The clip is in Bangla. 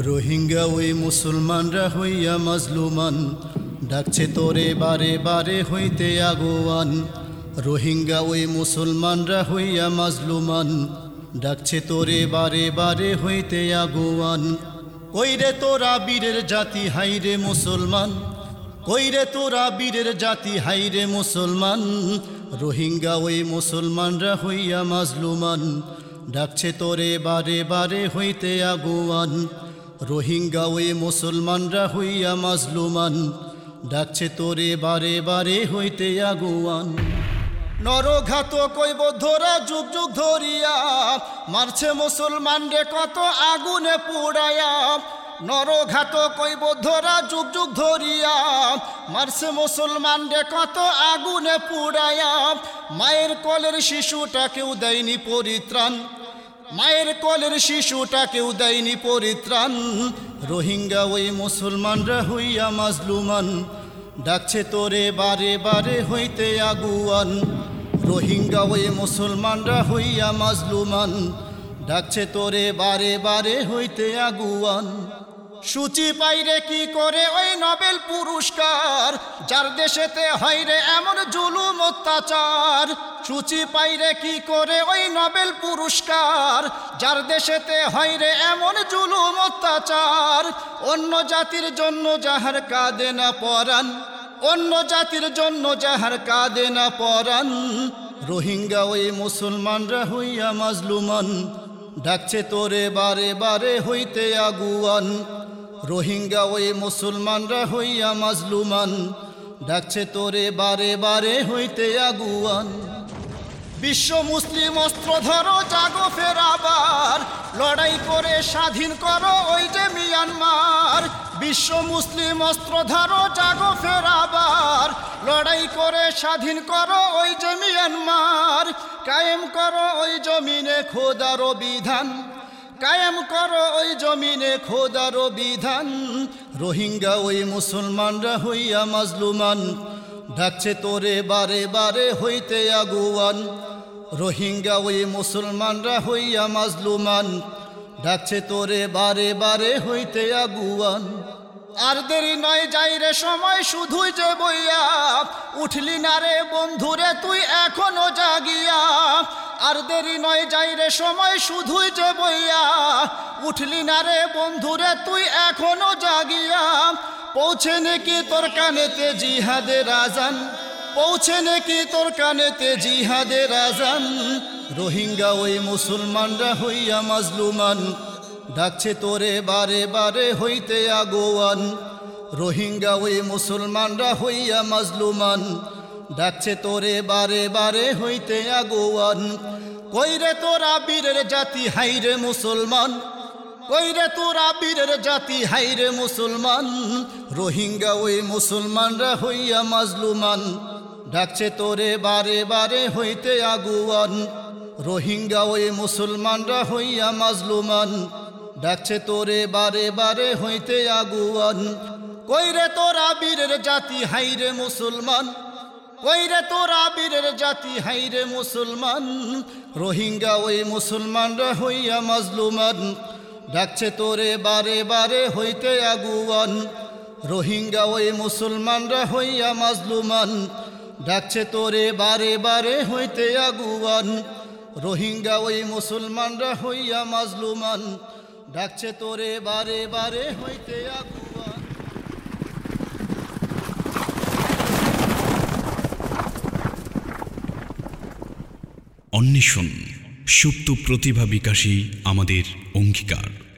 রোহিঙ্গা ওই মুসলমানরা হইয়া মাজলুমান। ডাকছে তোরে বারে বারে হইতে আগোয়ান। রোহিঙ্গা ওই মুসলমানরা হইয়া মাজলুমান। ডাকছে তোরে বারে বারে হইতে আগোয়ান। কইরে তোরা বীরের জাতি হাইরে মুসলমান? কইরে তোরা বীরের জাতি হাইরে মুসলমান? রোহিঙ্গা ওই মুসলমানরা হইয়া মাজলুমান। ডাকছে তোরে বারে বারে হইতে আগুয়ান। রোহিঙ্গা ওই মুসলমানরা হইয়া মাজলুমান, ডাকছে তোরে বারে বারে হইতে আগুয়ান। নরঘাত কই বৌদ্ধরা যুগ যুগ ধরিয়া, মারছে মুসলমান রে কত আগুনে পুড়ায়া নরঘাত কই বৌদ্ধরা যুগ যুগ ধরিয়া, মারছে মুসলমান রে কত আগুনে পুড়ায়া মায়ের কলের শিশুটা কেউ দেয়নি পরিত্রাণ। মায়ের কলের শিশুটা কেউ দেয়নি পরিত্রাণ। রোহিঙ্গা ওই মুসলমানরা হইয়া মাজলুমান। ডাকছে তোরে বারে বারে হইতে আগুয়ান। রোহিঙ্গা ওই মুসলমানরা হইয়া মাজলুমান। ডাকছে তোরে বারে বারে হইতে আগুয়ান। সূচি পাইরে কি করে ওই নোবেল পুরস্কার? যার দেশেতে হইরে এমন জুলুম অত্যাচার। সূচি পাইরে কি করে ওই নোবেল পুরস্কার? যার দেশেতে হইরে এমন জুলুম অত্যাচার। অন্য জাতির জন্য যাহার কাঁদে না পরাণ, অন্য জাতির জন্য যাহার কাঁদে না পরাণ। রোহিঙ্গা ওই মুসলমানরা হইয়া মাজলুমান ডাকছে তোরে বারে বারে হইতে আগুয়ান। রোহিঙ্গা ওই মুসলমানরা হইয়া মাজলুমান। ডাকছে তোরে বারে বারে হইতে আগুয়ান। বিশ্ব মুসলিম অস্ত্র ধরো, জাগো ফেরাবার লড়াই করে স্বাধীন করো ওই যে মিয়ানমার। বিশ্ব মুসলিম অস্ত্র ধরো, জাগো ফেরাবার লড়াই করে স্বাধীন করো ওই যে মিয়ানমার। কায়েম করো ওই জমিনে খোদারো বিধান। কায়েম করো ওই জমিনে খোদারো বিধান। রোহিঙ্গা ওই মুসলমানরা হইয়া মাজলুমান। ডাকছে তোরে বারে বারে হইতে আগুয়ান। রোহিঙ্গা ওই মুসলমানরা হইয়া মাজলুমান। ডাকছে তোরে বারে বারে হইতে আগুয়ান। আর দেরি নয়, যাই রে সময়, শুধুই যে বইয়া। উঠলি না রে বন্ধুরে তুই এখনও জাগিয়া। আর দেরি নয়, যাই রে সময়, শুধুই যে বইয়া। উঠলি না রে বন্ধুরে তুই এখনও জাগিয়া। পৌঁছে নাকি তোর কানেতে জিহাদের আজান? পৌঁছে নাকি তোর কানেতে জিহাদের আজান? রোহিঙ্গা ওই মুসলমানরা হইয়া মাজলুমান। ডাকছে তোরে বারে বারে হইতে আগোয়ান। রোহিঙ্গা ওই মুসলমানরা হইয়া মাজলুমান। ডাকছে তোরে বারে বারে হইতে আগোয়ান। কইরে তোরা বীরের জাতি, হাইরে মুসলমান। কইরে তোরা বীরের জাতি, হাইরে মুসলমান। রোহিঙ্গা ওই মুসলমানরা হইয়া মাজলুমান। ডাকছে তোরে বারে বারে হইতে আগুয়ান। রোহিঙ্গা ওই মুসলমানরা হইয়া মাজলুমান। ডাকছে তোরে বারে বারে হইতে আগুয়ান। কইরে তোরা বীরের জাতি হাইরে মুসলমান? কইরে তোরা বীরের জাতি হাইরে মুসলমান? রোহিঙ্গা ওই মুসলমানরা হইয়া মাজলুমান। ডাকছে তোরে বারে বারে হইতে আগুয়ান। রোহিঙ্গা ওই মুসলমানরা হইয়া মাজলুমান। ডাকছে তোরে বারে বারে হইতে আগুয়ান। রোহিঙ্গা ওই মুসলমানরা হইয়া মাজলুমান। ডাকছে তোরে বারে বারে হইতে আগুয়া। অন্বেষণ সুপ্ত প্রতিভা বিকাশী আমাদের অঙ্গীকার।